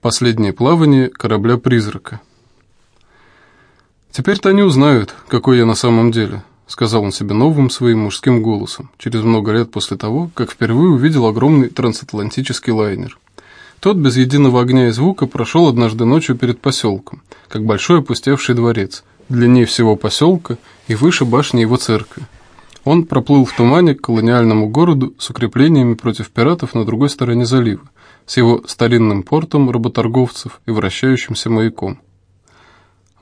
Последнее плавание корабля-призрака. «Теперь-то они узнают, какой я на самом деле», — сказал он себе новым своим мужским голосом, через много лет после того, как впервые увидел огромный трансатлантический лайнер. Тот без единого огня и звука прошел однажды ночью перед поселком, как большой опустевший дворец, длиннее всего поселка и выше башни его церкви. Он проплыл в тумане к колониальному городу с укреплениями против пиратов на другой стороне залива, с его старинным портом работорговцев и вращающимся маяком.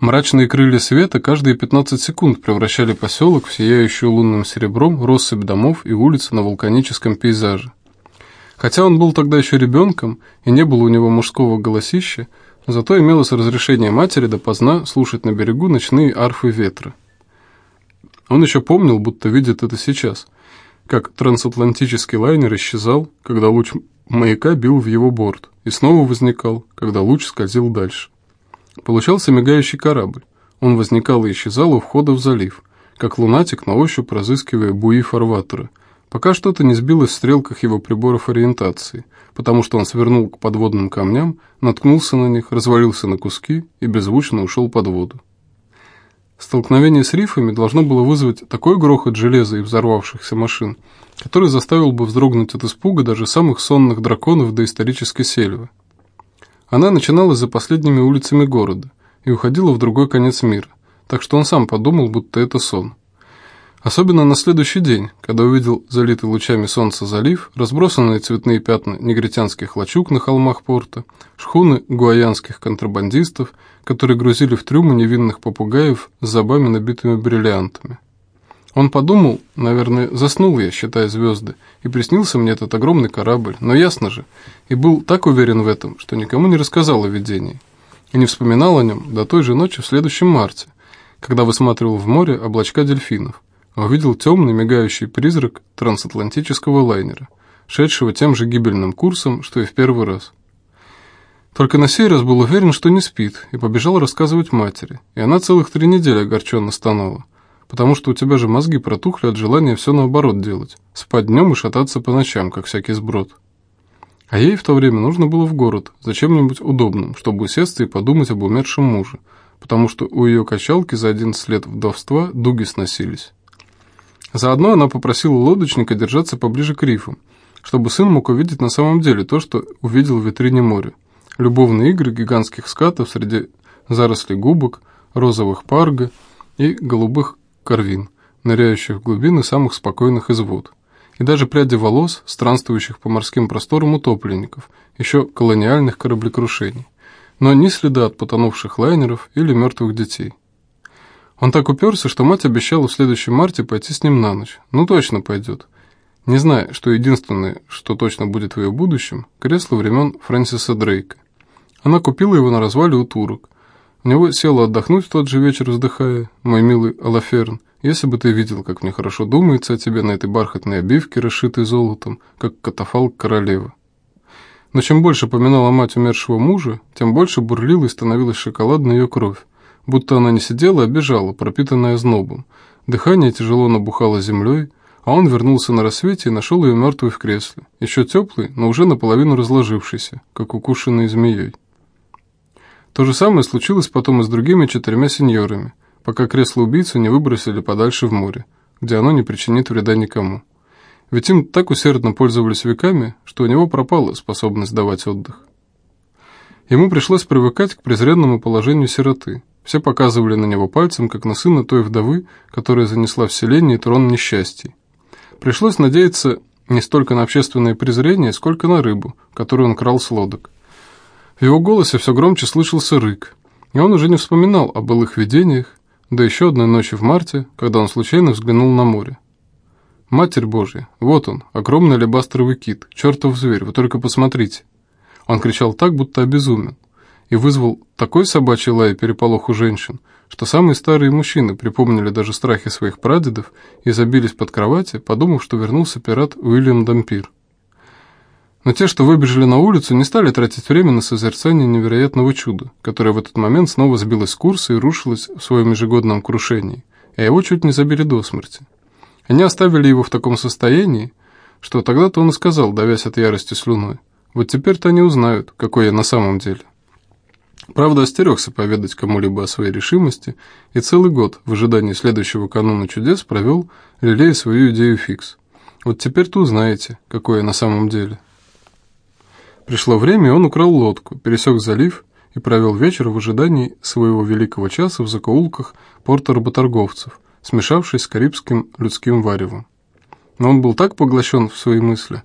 Мрачные крылья света каждые 15 секунд превращали поселок в сияющую лунным серебром россыпь домов и улиц на вулканическом пейзаже. Хотя он был тогда еще ребенком и не было у него мужского голосища, зато имелось разрешение матери допоздна слушать на берегу ночные арфы ветра. Он еще помнил, будто видит это сейчас, как трансатлантический лайнер исчезал, когда луч маяка бил в его борт и снова возникал, когда луч скользил дальше. Получался мигающий корабль. Он возникал и исчезал у входа в залив, как лунатик на ощупь разыскивая буи фарватера, пока что-то не сбилось в стрелках его приборов ориентации, потому что он свернул к подводным камням, наткнулся на них, развалился на куски и беззвучно ушел под воду. Столкновение с рифами должно было вызвать такой грохот железа и взорвавшихся машин, который заставил бы вздрогнуть от испуга даже самых сонных драконов доисторической сельвы. Она начиналась за последними улицами города и уходила в другой конец мира, так что он сам подумал, будто это сон. Особенно на следующий день, когда увидел залитый лучами солнца залив, разбросанные цветные пятна негритянских лачуг на холмах порта, шхуны гуаянских контрабандистов, которые грузили в трюмы невинных попугаев с зубами, набитыми бриллиантами. Он подумал, наверное, заснул я, считая звезды, и приснился мне этот огромный корабль, но ясно же, и был так уверен в этом, что никому не рассказал о видении, и не вспоминал о нем до той же ночи в следующем марте, когда высматривал в море облачка дельфинов, а увидел темный мигающий призрак трансатлантического лайнера, шедшего тем же гибельным курсом, что и в первый раз. Только на сей раз был уверен, что не спит, и побежал рассказывать матери, и она целых три недели огорченно стонала – потому что у тебя же мозги протухли от желания все наоборот делать, спать днем и шататься по ночам, как всякий сброд. А ей в то время нужно было в город, за чем-нибудь удобным, чтобы усесться и подумать об умершем муже, потому что у ее качалки за 11 лет вдовства дуги сносились. Заодно она попросила лодочника держаться поближе к рифам, чтобы сын мог увидеть на самом деле то, что увидел в витрине моря. Любовные игры гигантских скатов среди зарослей губок, розовых парга и голубых корвин, ныряющих в глубины самых спокойных из вод, и даже пряди волос, странствующих по морским просторам утопленников, еще колониальных кораблекрушений, но ни следа от потонувших лайнеров или мертвых детей. Он так уперся, что мать обещала в следующем марте пойти с ним на ночь. Ну точно пойдет. Не зная, что единственное, что точно будет в ее будущем, кресло времен Фрэнсиса Дрейка. Она купила его на развале у турок, него села отдохнуть в тот же вечер, вздыхая, мой милый Алаферн, если бы ты видел, как мне хорошо думается о тебе на этой бархатной обивке, расшитой золотом, как катафалк королевы. Но чем больше поминала мать умершего мужа, тем больше бурлила и становилась шоколадной ее кровь, будто она не сидела, а бежала, пропитанная знобом. Дыхание тяжело набухало землей, а он вернулся на рассвете и нашел ее мертвой в кресле, еще теплый, но уже наполовину разложившийся, как укушенный змеей. То же самое случилось потом и с другими четырьмя сеньорами, пока кресло убийцы не выбросили подальше в море, где оно не причинит вреда никому. Ведь им так усердно пользовались веками, что у него пропала способность давать отдых. Ему пришлось привыкать к презренному положению сироты. Все показывали на него пальцем, как на сына той вдовы, которая занесла в селение трон несчастий. Пришлось надеяться не столько на общественное презрение, сколько на рыбу, которую он крал с лодок. В его голосе все громче слышался рык, и он уже не вспоминал о былых видениях, до еще одной ночи в марте, когда он случайно взглянул на море. «Матерь Божья, вот он, огромный алебастровый кит, чертов зверь, вы только посмотрите!» Он кричал так, будто обезумен, и вызвал такой собачий лай и переполох у женщин, что самые старые мужчины припомнили даже страхи своих прадедов и забились под кровати, подумав, что вернулся пират Уильям Дампир. Но те, что выбежали на улицу, не стали тратить время на созерцание невероятного чуда, которое в этот момент снова сбилось с курса и рушилось в своем ежегодном крушении, а его чуть не забили до смерти. Они оставили его в таком состоянии, что тогда-то он и сказал, давясь от ярости слюной, Вот теперь-то они узнают, какой я на самом деле. Правда, остерегся поведать кому-либо о своей решимости и целый год в ожидании следующего кануна чудес провел, лелея свою идею фикс. Вот теперь-то узнаете, какой я на самом деле. Пришло время, и он украл лодку, пересек залив и провел вечер в ожидании своего великого часа в закоулках порта работорговцев, смешавшись с карибским людским варевом. Но он был так поглощен в свои мысли,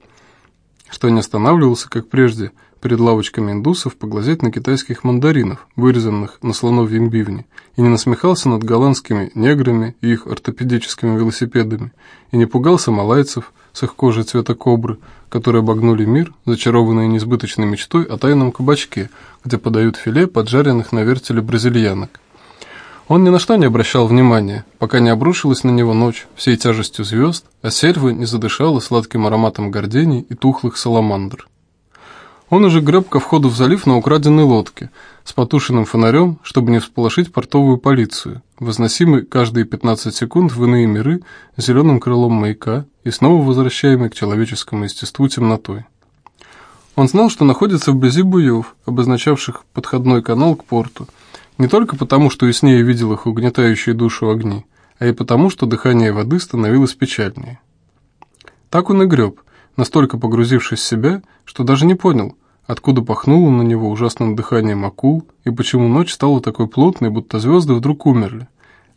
что не останавливался, как прежде, перед лавочками индусов поглазеть на китайских мандаринов, вырезанных на слоновьем бивне, и не насмехался над голландскими неграми и их ортопедическими велосипедами, и не пугался малайцев с их кожей цвета кобры, которые обогнули мир, зачарованные несбыточной мечтой о тайном кабачке, где подают филе поджаренных на вертеле бразильянок. Он ни на что не обращал внимания, пока не обрушилась на него ночь всей тяжестью звезд, а сельва не задышала сладким ароматом гордений и тухлых саламандр. Он уже греб ко входу в залив на украденной лодке, с потушенным фонарем, чтобы не всполошить портовую полицию, возносимый каждые 15 секунд в иные миры зеленым крылом маяка и снова возвращаемый к человеческому естеству темнотой. Он знал, что находится вблизи буев, обозначавших подходной канал к порту, не только потому, что яснее видел их угнетающие душу огни, а и потому, что дыхание воды становилось печальнее. Так он и греб, настолько погрузившись в себя, что даже не понял, откуда пахнуло на него ужасным дыханием акул, и почему ночь стала такой плотной, будто звезды вдруг умерли,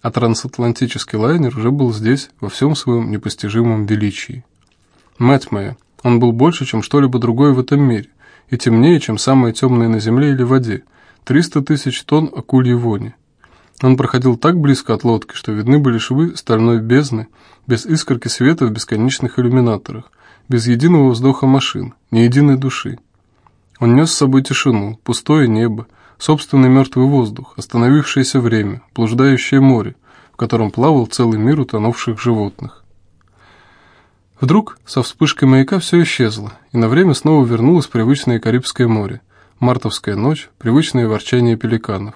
а трансатлантический лайнер уже был здесь во всем своем непостижимом величии. Мать моя, он был больше, чем что-либо другое в этом мире, и темнее, чем самое темное на земле или воде, 300 тысяч тонн акульей вони. Он проходил так близко от лодки, что видны были швы стальной бездны, без искорки света в бесконечных иллюминаторах, без единого вздоха машин, ни единой души. Он нес с собой тишину, пустое небо, собственный мертвый воздух, остановившееся время, блуждающее море, в котором плавал целый мир утонувших животных. Вдруг со вспышкой маяка все исчезло, и на время снова вернулось привычное Карибское море, мартовская ночь, привычное ворчание пеликанов.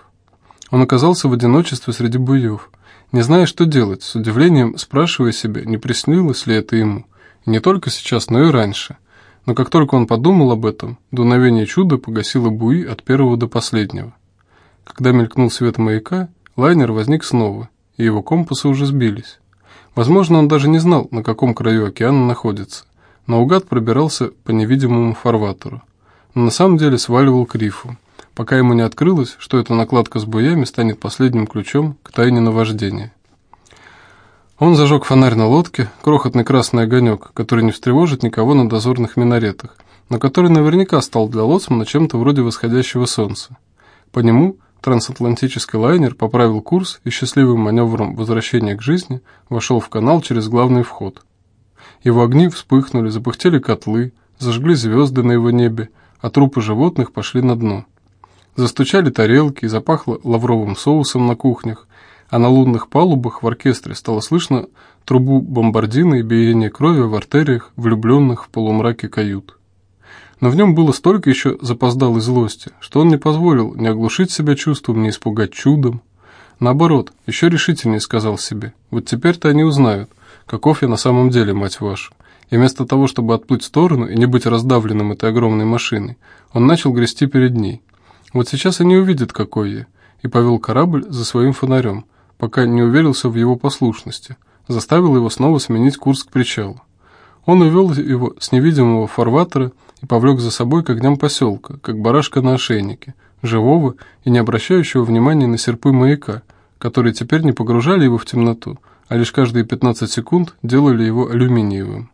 Он оказался в одиночестве среди буев, не зная, что делать, с удивлением спрашивая себя, не приснилось ли это ему, и не только сейчас, но и раньше – но как только он подумал об этом, дуновение чуда погасило буи от первого до последнего. Когда мелькнул свет маяка, лайнер возник снова, и его компасы уже сбились. Возможно, он даже не знал, на каком краю океана находится. Наугад пробирался по невидимому фарватеру. Но на самом деле сваливал к рифу, пока ему не открылось, что эта накладка с буями станет последним ключом к тайне наваждения. Он зажег фонарь на лодке, крохотный красный огонек, который не встревожит никого на дозорных минаретах, но который наверняка стал для лоцмана чем-то вроде восходящего солнца. По нему трансатлантический лайнер поправил курс и счастливым маневром возвращения к жизни вошел в канал через главный вход. Его огни вспыхнули, запыхтели котлы, зажгли звезды на его небе, а трупы животных пошли на дно. Застучали тарелки и запахло лавровым соусом на кухнях, а на лунных палубах в оркестре стало слышно трубу бомбардина и биение крови в артериях, влюбленных в полумраке кают. Но в нем было столько еще запоздалой злости, что он не позволил ни оглушить себя чувством, ни испугать чудом. Наоборот, еще решительнее сказал себе, вот теперь-то они узнают, каков я на самом деле, мать вашу. И вместо того, чтобы отплыть в сторону и не быть раздавленным этой огромной машиной, он начал грести перед ней. Вот сейчас они увидят, какой я, и повел корабль за своим фонарем – пока не уверился в его послушности, заставил его снова сменить курс к причалу. Он увел его с невидимого фарватера и повлек за собой к огням поселка, как барашка на ошейнике, живого и не обращающего внимания на серпы маяка, которые теперь не погружали его в темноту, а лишь каждые 15 секунд делали его алюминиевым.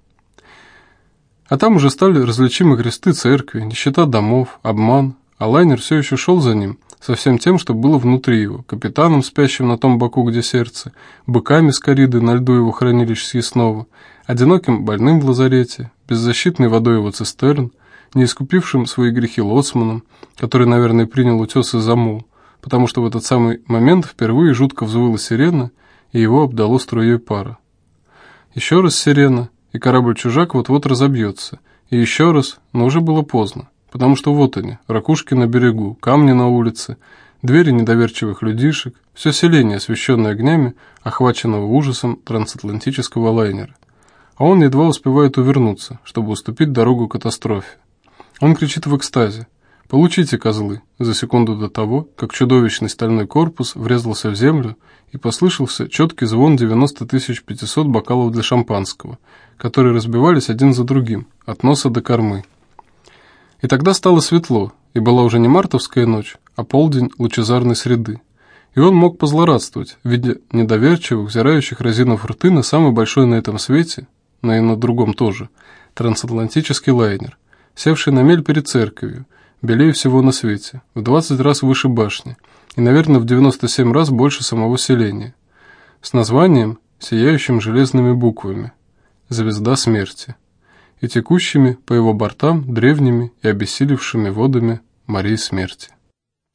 А там уже стали различимы кресты церкви, нищета домов, обман, а лайнер все еще шел за ним, со всем тем, что было внутри его, капитаном, спящим на том боку, где сердце, быками с кориды на льду его хранилищ съестного, одиноким больным в лазарете, беззащитной водой его цистерн, не искупившим свои грехи лоцманом, который, наверное, принял утес из-за мул, потому что в этот самый момент впервые жутко взвыла сирена, и его обдало струей пара. Еще раз сирена, и корабль-чужак вот-вот разобьется, и еще раз, но уже было поздно потому что вот они, ракушки на берегу, камни на улице, двери недоверчивых людишек, все селение, освещенное огнями, охваченного ужасом трансатлантического лайнера. А он едва успевает увернуться, чтобы уступить дорогу катастрофе. Он кричит в экстазе. «Получите, козлы!» за секунду до того, как чудовищный стальной корпус врезался в землю и послышался четкий звон 90 500 бокалов для шампанского, которые разбивались один за другим, от носа до кормы. И тогда стало светло, и была уже не мартовская ночь, а полдень лучезарной среды. И он мог позлорадствовать, видя недоверчивых, взирающих разинов рты на самый большой на этом свете, но и на другом тоже, трансатлантический лайнер, севший на мель перед церковью, белее всего на свете, в 20 раз выше башни и, наверное, в 97 раз больше самого селения, с названием, сияющим железными буквами «Звезда смерти» и текущими по его бортам древними и обессилевшими водами Марии смерти.